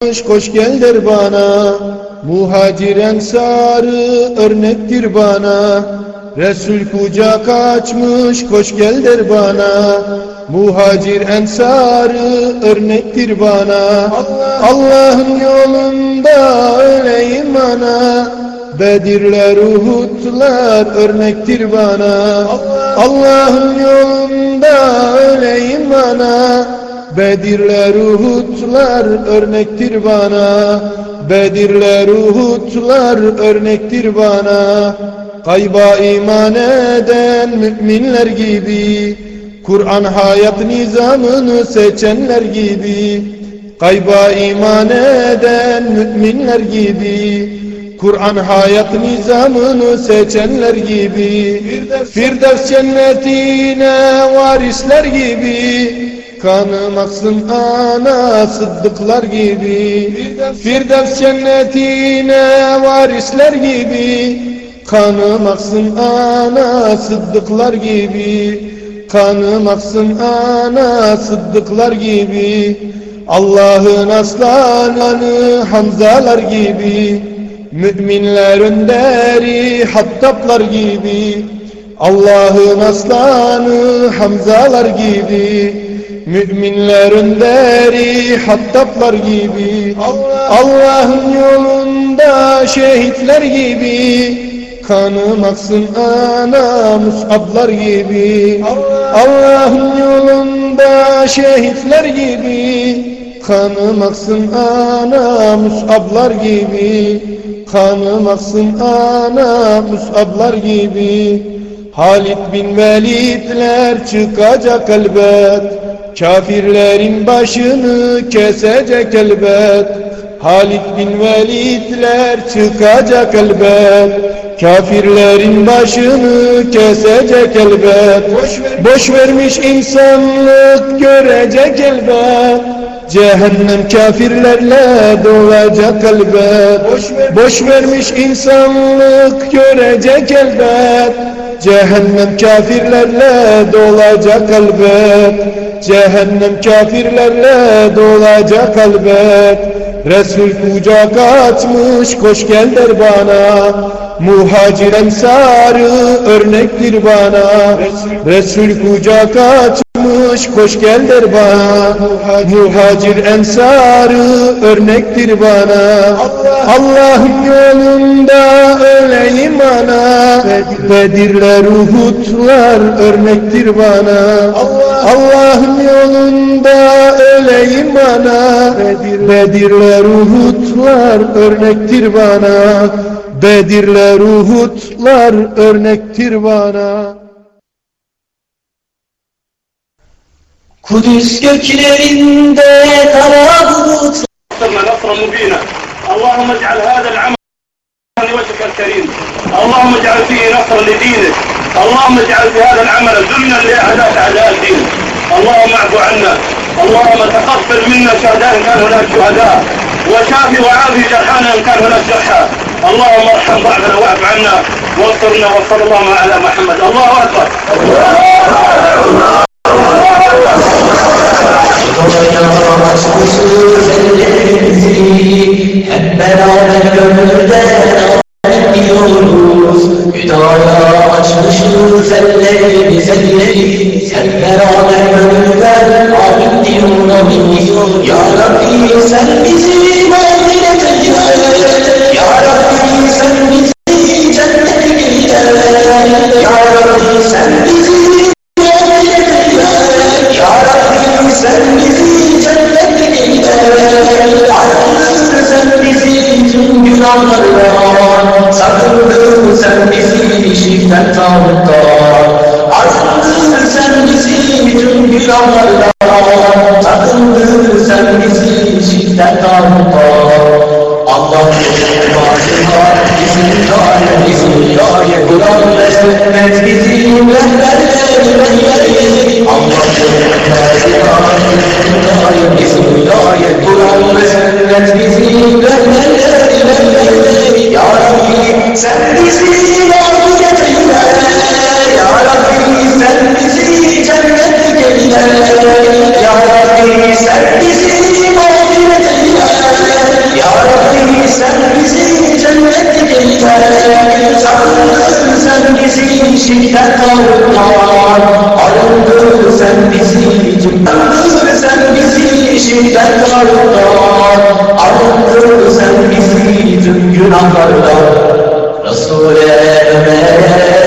Koş gel der bana. Muhacir ensarı örnektir bana. Resul kucak açmış koş gel der bana. Muhacir ensarı örnektir bana. Allah'ın yolunda öleyim ana. Bedirler Uhudlar örnektir bana. Allah'ın yolunda öleyim ana Bedirler Uhudlar örnektir bana. Bedirler Uhudlar örnektir bana. Kayba iman eden müminler gibi Kur'an hayat nizamını seçenler gibi Kayba iman eden müminler gibi Kur'an hayat nizamını seçenler gibi Firdevs cennetine varisler gibi Kanım aksın ana sıddıklar gibi. Firdevs cennetine varisler gibi. Kanım aksın ana sıddıklar gibi. Kanım aksın ana sıddıklar gibi. Allah'ın aslanı Hamzalar gibi. Müminler önderi Hattablar gibi. Allah'ın aslanı Hamzalar gibi Müminler önderi Hattablar gibi. Allah'ın yolunda şehitler gibi. Kanım aksın ana Musablar gibi. Allah'ın yolunda şehitler gibi. Kanım aksın ana Musablar gibi. Kanım aksın ana Musablar gibi. Halid bin Velidler çıkacak elbet Kafirlerin başını kesecek elbet. Halid bin Velidler çıkacak elbet. Kafirlerin başını kesecek elbet. Boş vermiş insanlık görecek elbet Cehennem kafirlerle dolacak elbet. Boş vermiş. İnsanlık görecek elbet. Cehennem kafirlerle dolacak elbet. Cehennem kafirlerle dolacak elbet. Resul kucak açmış koş gel der bana Muhacir ensarı örnektir bana. Resul. Kucak açmış koş gel der bana. Muhacir ensarı örnektir bana. Allah'ın yolunda öleyim ana Bedirler Uhudlar örnektir bana. Allah'ın yolunda öleyim ana Bedirler Uhudlar örnektir bana. Bedirler Uhudlar örnektir bana Kudüs göklerinde kara bulut اللهم اجعل هذا العمل لوجهك الكريم. اللهم اجعل فيه نصرا لدينك. اللهم اجعل في هذا العمل ذلا لأعداء أعداء الدين. اللهم اعف عنا. اللهم تقبل منا شهداء إن كان هناك شهداء. وشافي وعافي جرحانا إن كان هناك جرحى. اللهم ارحم ضعفنا واعف عنا. وانصرنا وصلى الله على محمد. الله أكبر. Açmışız ellerimiz elleri Hep beraber gönülden amin diyor amin diyor Ya Rabbi sen bizi mağfirete gel Ya Rabbi sen bizi bizi bizi bizi bizi şirkten tağuttan Arttır sen bizi tüm günahlardan Sakındır sen bizi şirkten tağuttan Allah başına bizim dair bizim dair Kur'an ve sünnet bizim rehberleri Allah başına bizim dair Kur'an ve sünnet bizim rehberleri Ya Rabbi sen bizi bizi şiddet ağırdan Arındır sen bizi Arındır sen bizi şiddet ağırdan Arındır sen bizi tüm günahlardan Resul-i Ömer'e